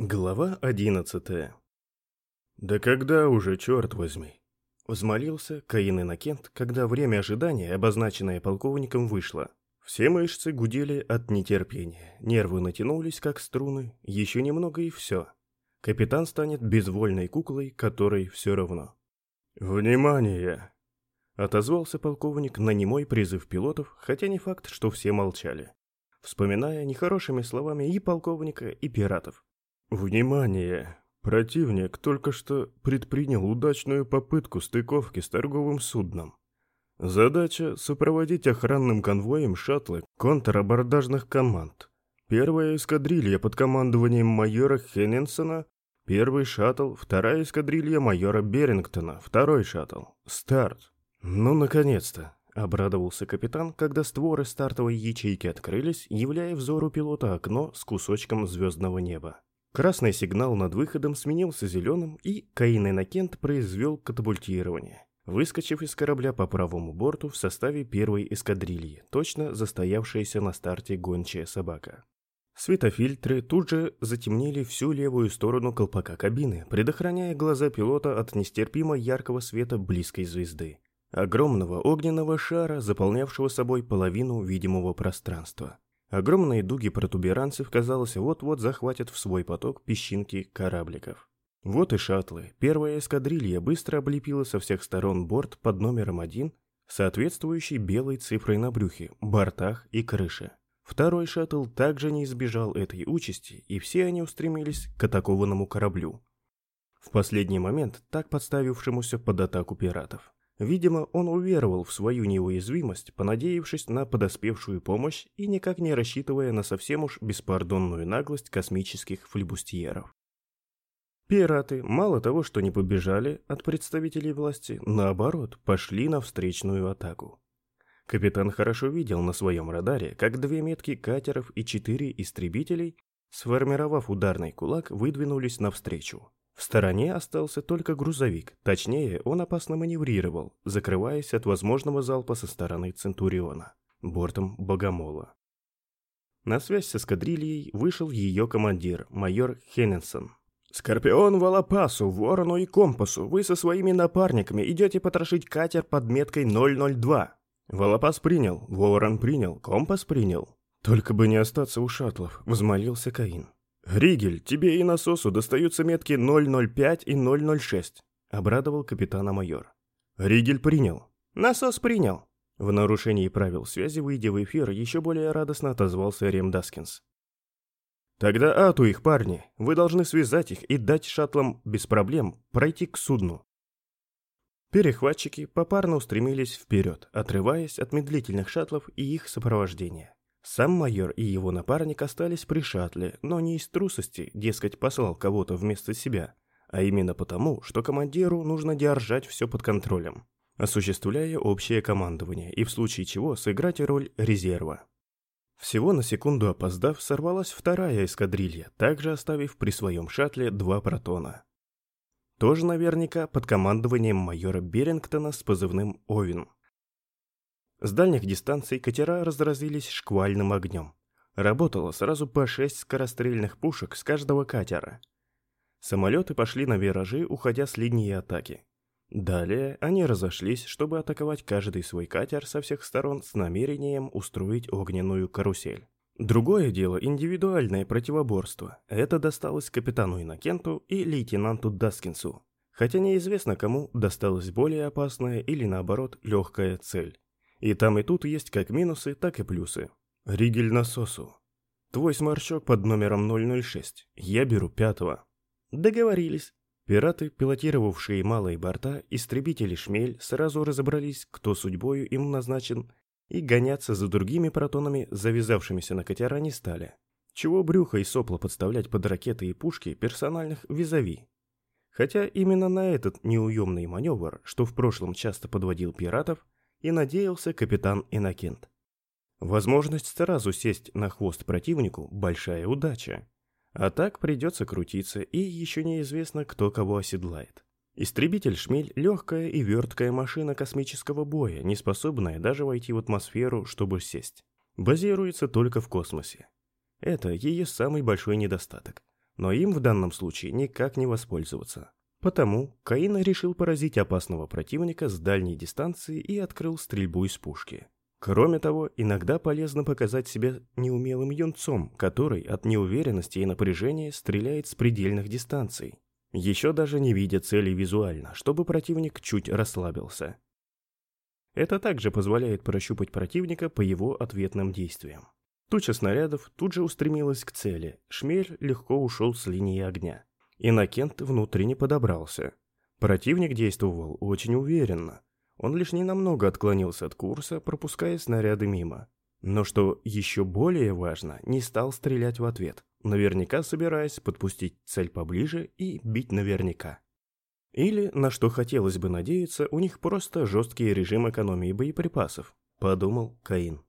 Глава одиннадцатая. «Да когда уже, черт возьми?» Взмолился Каин Иннокент, когда время ожидания, обозначенное полковником, вышло. Все мышцы гудели от нетерпения, нервы натянулись, как струны, еще немного и все. Капитан станет безвольной куклой, которой все равно. «Внимание!» Отозвался полковник на немой призыв пилотов, хотя не факт, что все молчали, вспоминая нехорошими словами и полковника, и пиратов. Внимание! Противник только что предпринял удачную попытку стыковки с торговым судном. Задача – сопроводить охранным конвоем шаттлы контрабордажных команд. Первая эскадрилья под командованием майора Хеннинсона, первый шаттл, вторая эскадрилья майора Берингтона, второй шаттл. Старт. Ну, наконец-то, обрадовался капитан, когда створы стартовой ячейки открылись, являя взору пилота окно с кусочком звездного неба. Красный сигнал над выходом сменился зеленым, и Каин Иннокент произвел катапультирование, выскочив из корабля по правому борту в составе первой эскадрильи, точно застоявшаяся на старте гончая собака. Светофильтры тут же затемнили всю левую сторону колпака кабины, предохраняя глаза пилота от нестерпимо яркого света близкой звезды. Огромного огненного шара, заполнявшего собой половину видимого пространства. Огромные дуги протуберанцев, казалось, вот-вот захватят в свой поток песчинки корабликов. Вот и шаттлы. Первая эскадрилья быстро облепила со всех сторон борт под номером один, соответствующий белой цифрой на брюхе, бортах и крыше. Второй шаттл также не избежал этой участи, и все они устремились к атакованному кораблю. В последний момент, так подставившемуся под атаку пиратов. Видимо, он уверовал в свою неуязвимость, понадеявшись на подоспевшую помощь и никак не рассчитывая на совсем уж беспардонную наглость космических флебустьеров. Пираты мало того, что не побежали от представителей власти, наоборот, пошли на встречную атаку. Капитан хорошо видел на своем радаре, как две метки катеров и четыре истребителей, сформировав ударный кулак, выдвинулись навстречу. В стороне остался только грузовик, точнее, он опасно маневрировал, закрываясь от возможного залпа со стороны Центуриона, бортом Богомола. На связь с эскадрильей вышел ее командир, майор Хеннинсон. «Скорпион Валапасу, Ворону и Компасу, вы со своими напарниками идете потрошить катер под меткой 002». Валапас принял, Ворон принял, Компас принял. «Только бы не остаться у шаттлов», — взмолился Каин. «Ригель, тебе и Насосу достаются метки 005 и 006», — обрадовал капитана майор. «Ригель принял». «Насос принял». В нарушение правил связи, выйдя в эфир, еще более радостно отозвался Рем Даскинс. «Тогда ату их, парни. Вы должны связать их и дать шаттлам без проблем пройти к судну». Перехватчики попарно устремились вперед, отрываясь от медлительных шаттлов и их сопровождения. Сам майор и его напарник остались при шаттле, но не из трусости, дескать, послал кого-то вместо себя, а именно потому, что командиру нужно держать все под контролем, осуществляя общее командование и в случае чего сыграть роль резерва. Всего на секунду опоздав, сорвалась вторая эскадрилья, также оставив при своем шаттле два протона. Тоже наверняка под командованием майора Берингтона с позывным «Овен». С дальних дистанций катера разразились шквальным огнем. Работало сразу по шесть скорострельных пушек с каждого катера. Самолеты пошли на виражи, уходя с линии атаки. Далее они разошлись, чтобы атаковать каждый свой катер со всех сторон с намерением устроить огненную карусель. Другое дело – индивидуальное противоборство. Это досталось капитану Иннокенту и лейтенанту Даскинсу. Хотя неизвестно, кому досталась более опасная или, наоборот, легкая цель. И там и тут есть как минусы, так и плюсы. Ригель насосу. Твой сморчок под номером 006. Я беру пятого. Договорились. Пираты, пилотировавшие малые борта, истребители «Шмель» сразу разобрались, кто судьбою им назначен, и гоняться за другими протонами, завязавшимися на катера, не стали. Чего брюхо и сопло подставлять под ракеты и пушки персональных визави? Хотя именно на этот неуемный маневр, что в прошлом часто подводил пиратов, и надеялся капитан Иннокент. Возможность сразу сесть на хвост противнику – большая удача. А так придется крутиться, и еще неизвестно, кто кого оседлает. Истребитель «Шмель» – легкая и верткая машина космического боя, не способная даже войти в атмосферу, чтобы сесть. Базируется только в космосе. Это ее самый большой недостаток. но им в данном случае никак не воспользоваться. Потому Каин решил поразить опасного противника с дальней дистанции и открыл стрельбу из пушки. Кроме того, иногда полезно показать себя неумелым юнцом, который от неуверенности и напряжения стреляет с предельных дистанций. Еще даже не видя цели визуально, чтобы противник чуть расслабился. Это также позволяет прощупать противника по его ответным действиям. Туча снарядов тут же устремилась к цели, шмель легко ушел с линии огня. Иннокент внутренне подобрался. Противник действовал очень уверенно. Он лишь ненамного отклонился от курса, пропуская снаряды мимо. Но что еще более важно, не стал стрелять в ответ, наверняка собираясь подпустить цель поближе и бить наверняка. Или, на что хотелось бы надеяться, у них просто жесткий режим экономии боеприпасов, подумал Каин.